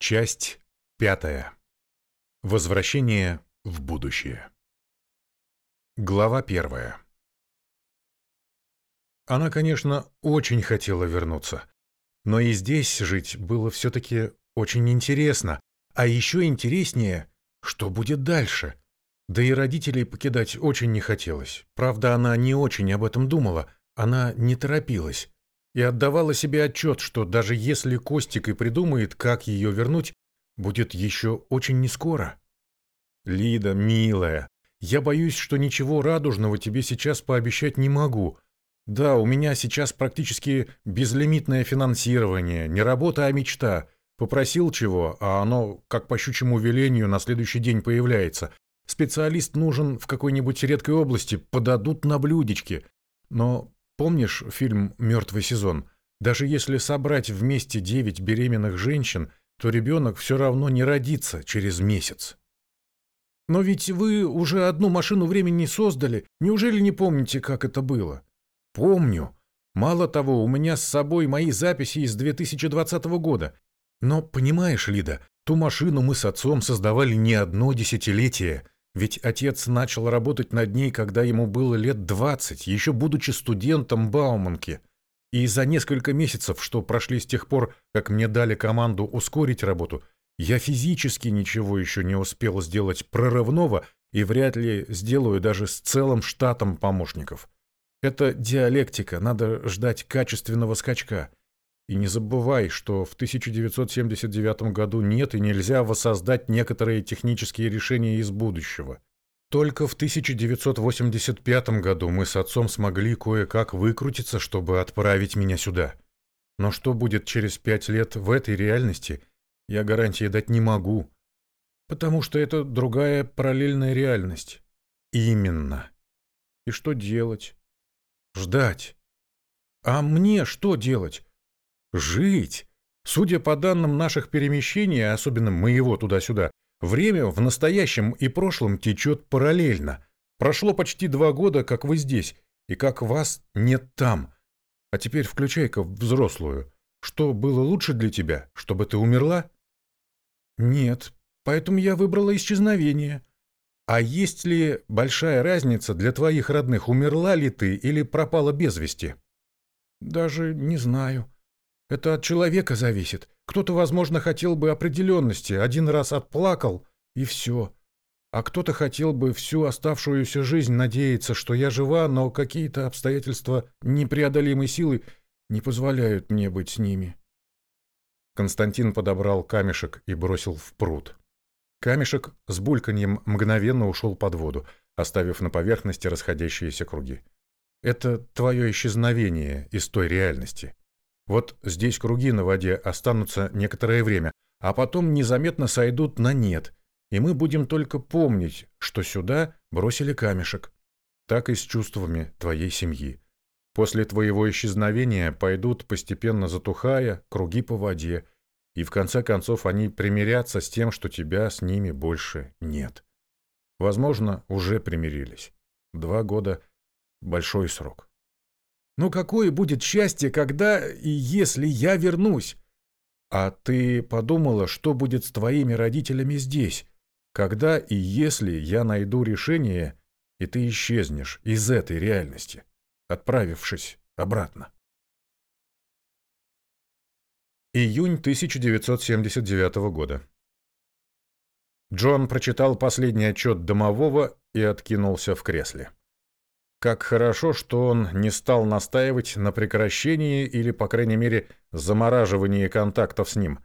Часть пятая. Возвращение в будущее. Глава первая. Она, конечно, очень хотела вернуться, но и здесь жить было все-таки очень интересно, а еще интереснее, что будет дальше. Да и родителей покидать очень не хотелось. Правда, она не очень об этом думала, она не торопилась и отдавала себе отчет, что даже если Костик и придумает, как ее вернуть, будет еще очень нескоро. Лида, милая, я боюсь, что ничего радужного тебе сейчас пообещать не могу. Да, у меня сейчас практически безлимитное финансирование, не работа, а мечта. Попросил чего, а оно, как по щучьему велению, на следующий день появляется. Специалист нужен в какой-нибудь редкой области, подадут на блюдечки. Но Помнишь фильм «Мертвый сезон»? Даже если собрать вместе девять беременных женщин, то ребенок все равно не родится через месяц. Но ведь вы уже одну машину времени создали. Неужели не помните, как это было? Помню. Мало того, у меня с собой мои записи из 2020 года. Но, понимаешь, Лида, ту машину мы с отцом создавали не одно десятилетие – ведь отец начал работать над ней, когда ему было лет двадцать, еще будучи студентом Бауманки. И за несколько месяцев, что прошли с тех пор, как мне дали команду ускорить работу, я физически ничего еще не успел сделать прорывного и вряд ли сделаю даже с целым штатом помощников. Это диалектика, надо ждать качественного скачка. И не забывай, что в 1979 году нет и нельзя воссоздать некоторые технические решения из будущего. Только в 1985 году мы с отцом смогли кое-как выкрутиться, чтобы отправить меня сюда. Но что будет через пять лет в этой реальности, я гарантии дать не могу. Потому что это другая параллельная реальность. Именно. И что делать? Ждать. А мне что делать? Жить. Судя по данным наших перемещений, особенно моего туда-сюда, время в настоящем и прошлом течет параллельно. Прошло почти два года, как вы здесь, и как вас нет там. А теперь включай-ка взрослую. Что было лучше для тебя, чтобы ты умерла? Нет, поэтому я выбрала исчезновение. А есть ли большая разница для твоих родных, умерла ли ты или пропала без вести? Даже не знаю. Это от человека зависит. Кто-то, возможно, хотел бы определенности, один раз отплакал, и все. А кто-то хотел бы всю оставшуюся жизнь надеяться, что я жива, но какие-то обстоятельства непреодолимой силы не позволяют мне быть с ними. Константин подобрал камешек и бросил в пруд. Камешек с бульканьем мгновенно ушел под воду, оставив на поверхности расходящиеся круги. Это твое исчезновение из той реальности. Вот здесь круги на воде останутся некоторое время, а потом незаметно сойдут на нет, и мы будем только помнить, что сюда бросили камешек. Так и с чувствами твоей семьи. После твоего исчезновения пойдут, постепенно затухая, круги по воде, и в конце концов они примирятся с тем, что тебя с ними больше нет. Возможно, уже примирились. Два года — большой срок. Но какое будет счастье, когда и если я вернусь? А ты подумала, что будет с твоими родителями здесь, когда и если я найду решение, и ты исчезнешь из этой реальности, отправившись обратно? Июнь 1979 года. Джон прочитал последний отчет домового и откинулся в кресле. Как хорошо, что он не стал настаивать на прекращении или, по крайней мере, замораживании контактов с ним.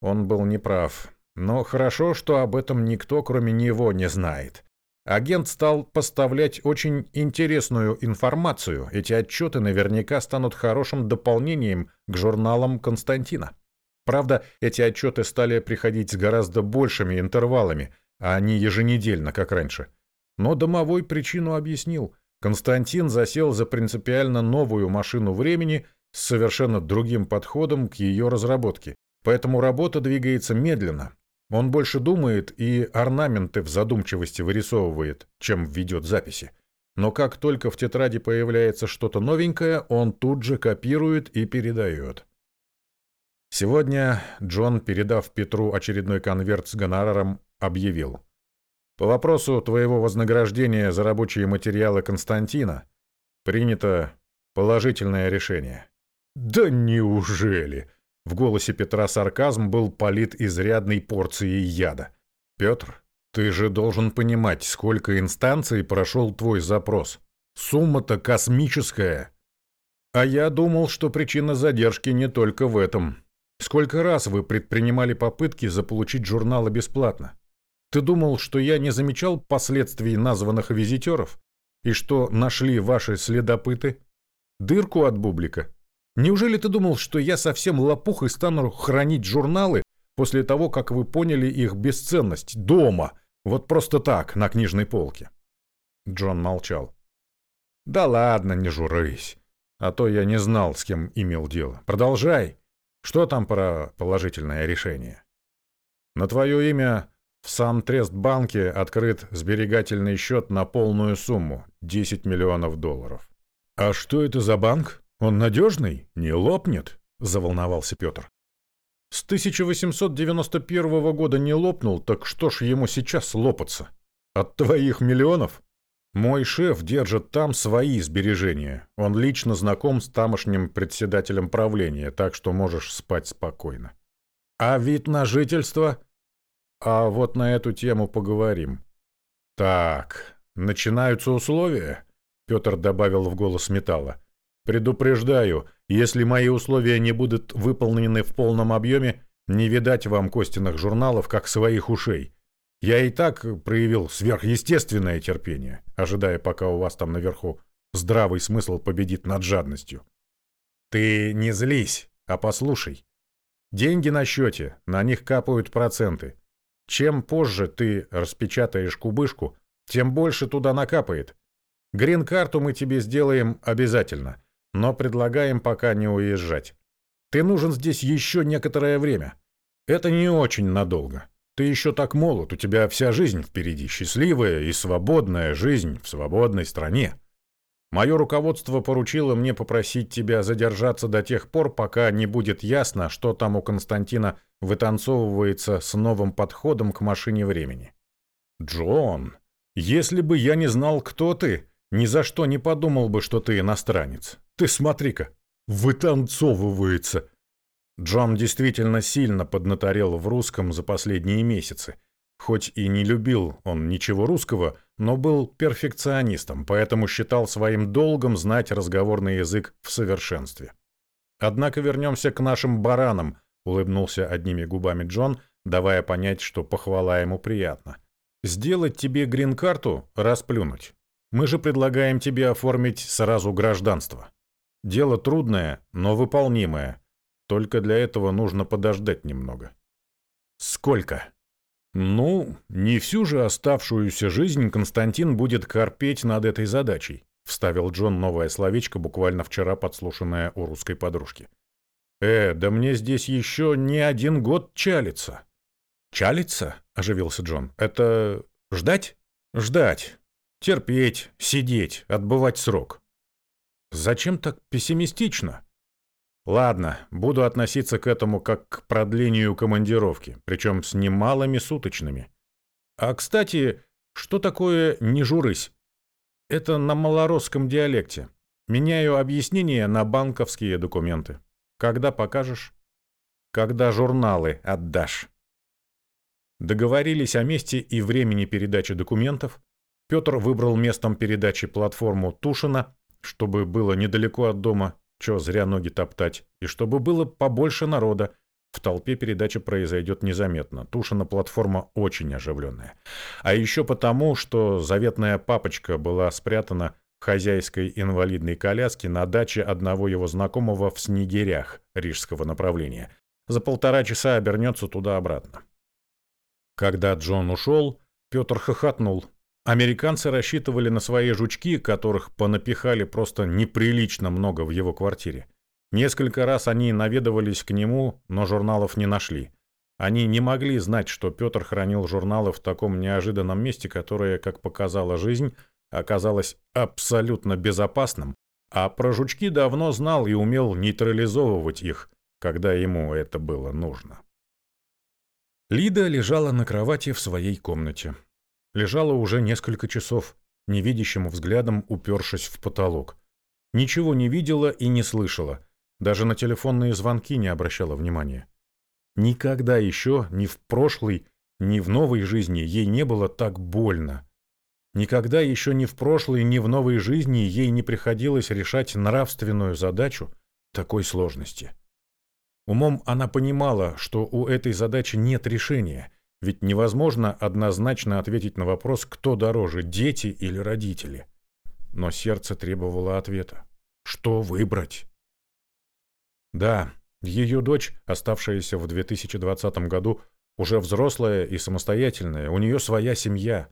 Он был неправ. Но хорошо, что об этом никто, кроме него, не знает. Агент стал поставлять очень интересную информацию. Эти отчеты наверняка станут хорошим дополнением к журналам Константина. Правда, эти отчеты стали приходить с гораздо большими интервалами, а не еженедельно, как раньше. Но домовой причину объяснил – Константин засел за принципиально новую машину времени с совершенно другим подходом к ее разработке. Поэтому работа двигается медленно. Он больше думает и орнаменты в задумчивости вырисовывает, чем ведет записи. Но как только в тетради появляется что-то новенькое, он тут же копирует и передает. Сегодня Джон, передав Петру очередной конверт с гонораром, объявил. По вопросу твоего вознаграждения за рабочие материалы Константина принято положительное решение. Да неужели? В голосе Петра сарказм был полит изрядной порцией яда. Петр, ты же должен понимать, сколько инстанций прошел твой запрос. Сумма-то космическая. А я думал, что причина задержки не только в этом. Сколько раз вы предпринимали попытки заполучить журналы бесплатно? Ты думал, что я не замечал последствий названных визитеров? И что нашли ваши следопыты? Дырку от бублика? Неужели ты думал, что я совсем лопух и стану хранить журналы после того, как вы поняли их бесценность дома, вот просто так, на книжной полке?» Джон молчал. «Да ладно, не журись. А то я не знал, с кем имел дело. Продолжай. Что там про положительное решение? На твое имя в Сан-Трест-банке открыт сберегательный счет на полную сумму – 10 миллионов долларов. А что это за банк? Он надежный? Не лопнет? Заволновался Петр. С 1891 года не лопнул, так что ж ему сейчас лопаться? От твоих миллионов? Мой шеф держит там свои сбережения. Он лично знаком с тамошним председателем правления, так что можешь спать спокойно. А вид на жительство? А вот на эту тему поговорим. Так, начинаются условия? Петр добавил в голос металла. Предупреждаю, если мои условия не будут выполнены в полном объеме, не видать вам Костиных журналов, как своих ушей. Я и так проявил сверхъестественное терпение, ожидая, пока у вас там наверху здравый смысл победит над жадностью. Ты не злись, а послушай. Деньги на счете, на них капают проценты. Чем позже ты распечатаешь кубышку, тем больше туда накапает. Грин-карту мы тебе сделаем обязательно, но предлагаем пока не уезжать. Ты нужен здесь еще некоторое время. Это не очень надолго. Ты еще так молод, у тебя вся жизнь впереди, счастливая и свободная жизнь в свободной стране. Мое руководство поручило мне попросить тебя задержаться до тех пор, пока не будет ясно, что там у Константина вытанцовывается с новым подходом к машине времени. Джон, если бы я не знал, кто ты, ни за что не подумал бы, что ты иностранец. Ты смотри-ка, вытанцовывается. Джон действительно сильно поднаторел в русском за последние месяцы. Хоть и не любил он ничего русского, но был перфекционистом, поэтому считал своим долгом знать разговорный язык в совершенстве. Однако вернемся к нашим баранам, улыбнулся одними губами Джон, давая понять, что похвала ему приятна. Сделать тебе грин-карту, расплюнуть. Мы же предлагаем тебе оформить сразу гражданство. Дело трудное, но выполнимое. Только для этого нужно подождать немного. Сколько? Ну, не всю же оставшуюся жизнь Константин будет корпеть над этой задачей, вставил Джон новое словечко, буквально вчера подслушанное у русской подружки. Э, да мне здесь еще не один год чалится. Чалится? оживился Джон. Это ждать? Ждать. Терпеть, сидеть, отбывать срок. Зачем так пессимистично? Ладно, буду относиться к этому как к продлению командировки, причем с немалыми суточными. А, кстати, что такое «не журысь»? Это на малоросском диалекте. Меняю объяснение на банковские документы. Когда покажешь? Когда журналы отдашь. Договорились о месте и времени передачи документов. Петр выбрал местом передачи платформу Тушина, чтобы было недалеко от дома, Чё зря ноги топтать. И чтобы было побольше народа. В толпе передача произойдет незаметно. Тушина платформа очень оживленная. А еще потому, что заветная папочка была спрятана в хозяйской инвалидной коляске на даче одного его знакомого в Снегирях рижского направления. За полтора часа обернется туда-обратно. Когда Джон ушел, Петр хохотнул. Американцы рассчитывали на свои жучки, которых понапихали просто неприлично много в его квартире. Несколько раз они наведывались к нему, но журналов не нашли. Они не могли знать, что Петр хранил журналы в таком неожиданном месте, которое, как показала жизнь, оказалось абсолютно безопасным, а про жучки давно знал и умел нейтрализовывать их, когда ему это было нужно. Лида лежала на кровати в своей комнате. Лежала уже несколько часов, невидящим взглядом упершись в потолок. Ничего не видела и не слышала, даже на телефонные звонки не обращала внимания. Никогда еще ни в прошлой, ни в новой жизни ей не было так больно. Никогда еще ни в прошлой, ни в новой жизни ей не приходилось решать нравственную задачу такой сложности. Умом она понимала, что у этой задачи нет решения, ведь невозможно однозначно ответить на вопрос, кто дороже, дети или родители. Но сердце требовало ответа. Что выбрать? Да, ее дочь, оставшаяся в 2020 году, уже взрослая и самостоятельная, у нее своя семья.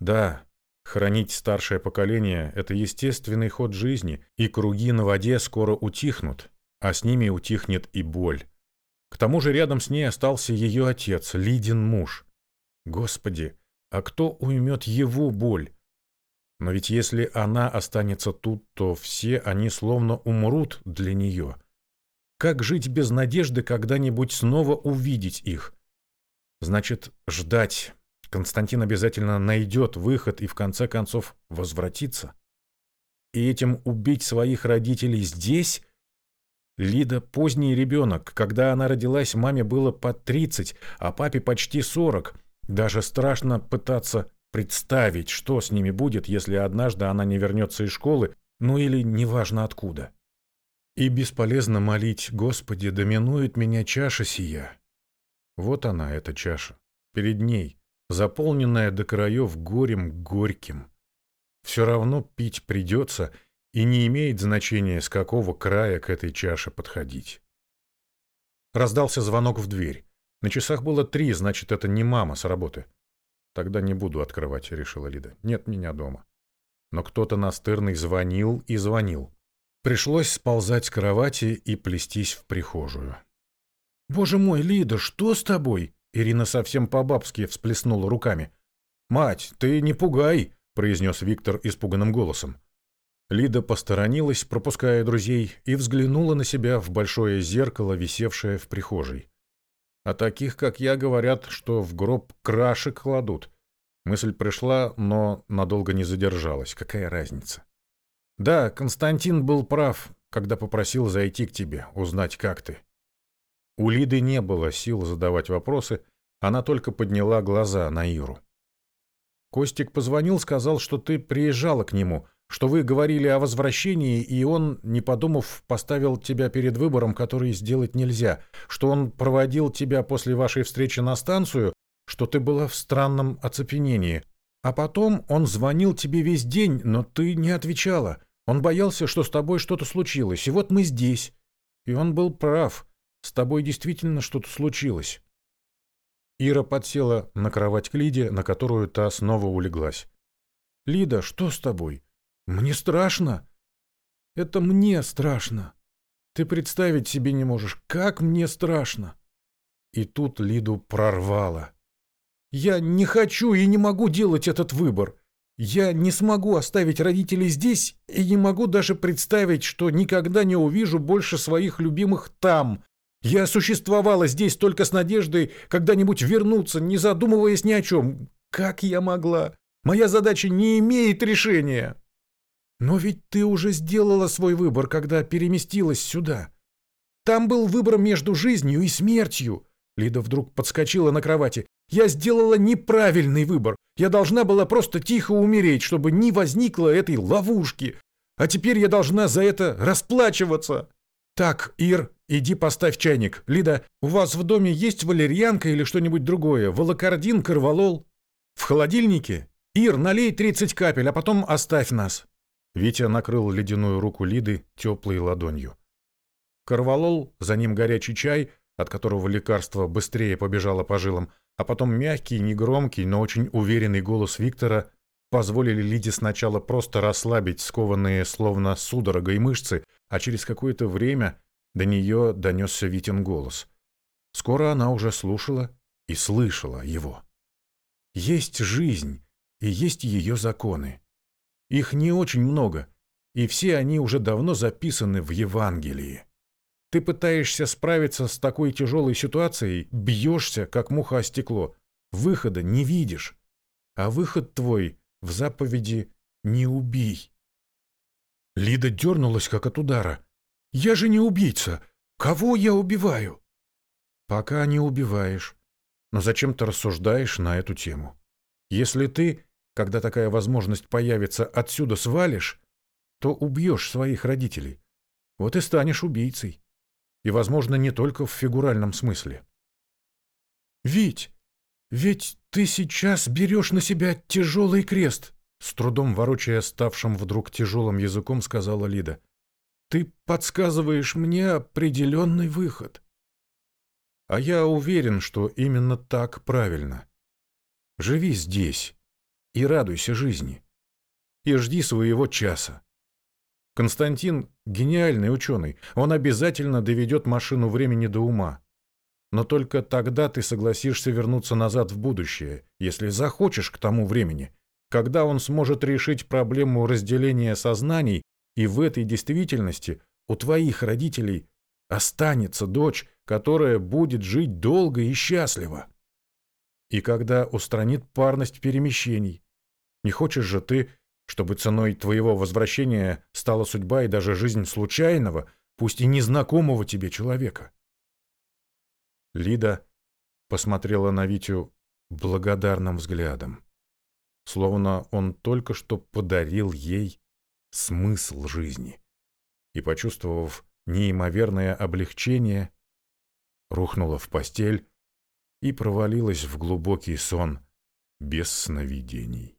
Да, хранить старшее поколение – это естественный ход жизни, и круги на воде скоро утихнут, а с ними утихнет и боль. К тому же рядом с ней остался ее отец, Лидин муж. Господи, а кто уймет его боль? Но ведь если она останется тут, то все они словно умрут для нее. Как жить без надежды когда-нибудь снова увидеть их? Значит, ждать. Константин обязательно найдет выход и в конце концов возвратится. И этим убить своих родителей здесь? Лида поздний ребенок. Когда она родилась, маме было под 30, а папе почти 40. Даже страшно пытаться представить, что с ними будет, если однажды она не вернется из школы, ну или неважно откуда. И бесполезно молить, Господи, доминует меня чаша сия. Вот она, эта чаша, перед ней, заполненная до краев горем горьким. Все равно пить придется, и не имеет значения, с какого края к этой чаше подходить. Раздался звонок в дверь. На часах было три, значит, это не мама с работы. Тогда не буду открывать, решила Лида. Нет меня дома. Но кто-то настырный звонил и звонил. Пришлось сползать с кровати и плестись в прихожую. «Боже мой, Лида, что с тобой?» Ирина совсем по-бабски всплеснула руками. «Мать, ты не пугай!» — произнес Виктор испуганным голосом. Лида посторонилась, пропуская друзей, и взглянула на себя в большое зеркало, висевшее в прихожей. А таких, как я, говорят, что в гроб крашек кладут. Мысль пришла, но надолго не задержалась. Какая разница? Да, Константин был прав, когда попросил зайти к тебе, узнать, как ты. У Лиды не было сил задавать вопросы, она только подняла глаза на Иру. Костик позвонил, сказал, что ты приезжала к нему, что вы говорили о возвращении, и он, не подумав, поставил тебя перед выбором, который сделать нельзя, что он проводил тебя после вашей встречи на станцию, что ты была в странном оцепенении. А потом он звонил тебе весь день, но ты не отвечала. Он боялся, что с тобой что-то случилось, и вот мы здесь. И он был прав. С тобой действительно что-то случилось. Ира подсела на кровать к Лиде, на которую та снова улеглась. «Лида, что с тобой? Мне страшно. Это мне страшно. Ты представить себе не можешь, как мне страшно». И тут Лиду прорвало. «Я не хочу и не могу делать этот выбор. Я не смогу оставить родителей здесь и не могу даже представить, что никогда не увижу больше своих любимых там, я существовала здесь только с надеждой когда-нибудь вернуться, не задумываясь ни о чем. Как я могла? Моя задача не имеет решения. Но ведь ты уже сделала свой выбор, когда переместилась сюда. Там был выбор между жизнью и смертью. Лида вдруг подскочила на кровати. Я сделала неправильный выбор. Я должна была просто тихо умереть, чтобы не возникло этой ловушки. А теперь я должна за это расплачиваться. Так, Ир, «Иди поставь чайник. Лида, у вас в доме есть валерьянка или что-нибудь другое? Волокордин, корвалол?» «В холодильнике? Ир, налей 30 капель, а потом оставь нас». Витя накрыл ледяную руку Лиды теплой ладонью. Корвалол, за ним горячий чай, от которого лекарство быстрее побежало по жилам, а потом мягкий, негромкий, но очень уверенный голос Виктора позволили Лиде сначала просто расслабить скованные словно судорогой мышцы, а через какое-то время до нее донесся Витин голос. Скоро она уже слушала и слышала его. Есть жизнь, и есть ее законы. Их не очень много, и все они уже давно записаны в Евангелии. Ты пытаешься справиться с такой тяжелой ситуацией, бьешься, как муха о стекло. Выхода не видишь. А выход твой в заповеди «не убий». Лида дернулась, как от удара. «Я же не убийца! Кого я убиваю?» «Пока не убиваешь. Но зачем ты рассуждаешь на эту тему? Если ты, когда такая возможность появится, отсюда свалишь, то убьешь своих родителей. Вот и станешь убийцей. И, возможно, не только в фигуральном смысле. «Вить, ведь ты сейчас берешь на себя тяжелый крест», с трудом ворочая ставшим вдруг тяжелым языком, сказала Лида. «Ты подсказываешь мне определенный выход». А я уверен, что именно так правильно. Живи здесь и радуйся жизни. И жди своего часа. Константин — гениальный ученый. Он обязательно доведет машину времени до ума. Но только тогда ты согласишься вернуться назад в будущее, если захочешь к тому времени, когда он сможет решить проблему разделения сознаний, и в этой действительности у твоих родителей останется дочь, которая будет жить долго и счастливо. И когда устранит парность перемещений. Не хочешь же ты, чтобы ценой твоего возвращения стала судьба и даже жизнь случайного, пусть и незнакомого тебе человека? Лида посмотрела на Витю благодарным взглядом, словно он только что подарил ей смысл жизни. И, почувствовав неимоверное облегчение, рухнула в постель и провалилась в глубокий сон без сновидений.